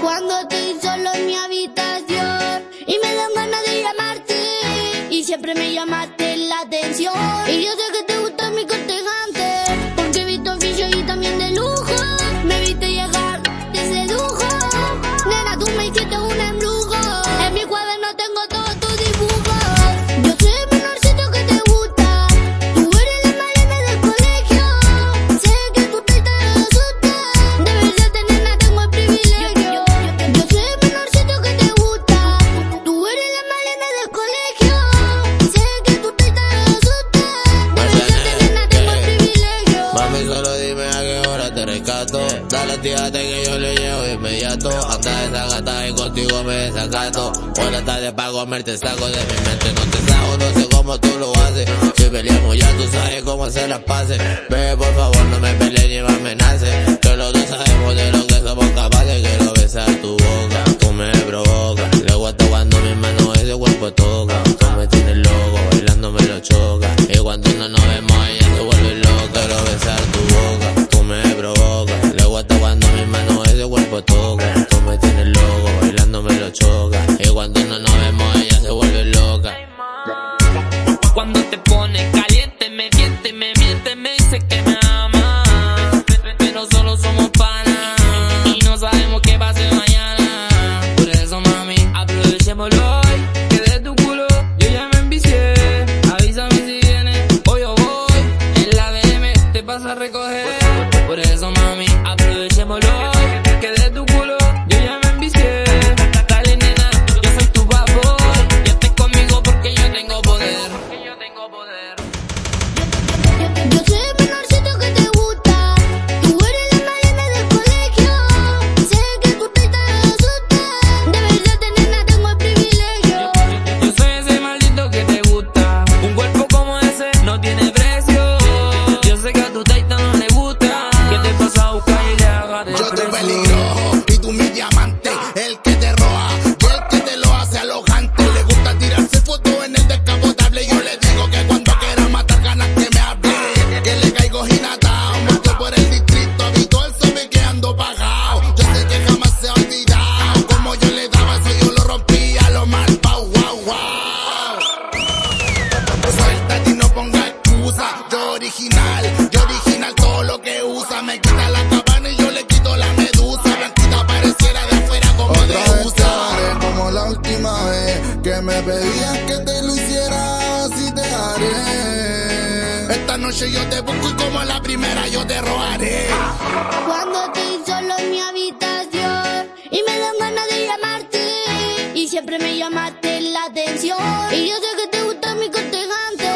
Cuando te solo en mi habitación y me dan ganas de llamarte y siempre me llamaste la atención. Y yo sé que te gusta mi cortejante porque he visto oficio y también de lujo. Me viste llegar te sedujo. Nena tú me hiciste un embrujo. En mi cuadro no tengo todo. Dale, tírate que yo le llevo inmediato. Anda esa gata y contigo me desacato. Buenas tardes para comer, te saco de mi mente. No te saco, no sé cómo tú lo haces. Si peleamos ya tú sabes cómo se las pase. Ve, por favor, no me pelees ni me amenaces. que me pedías que te lo hiciera te haré. Esta noche yo te busco y como la primera yo te robaré. Cuando estoy solo en mi habitación y me dan ganas de llamarte y siempre me llamaste la atención y yo sé que te gusta mi cortejante.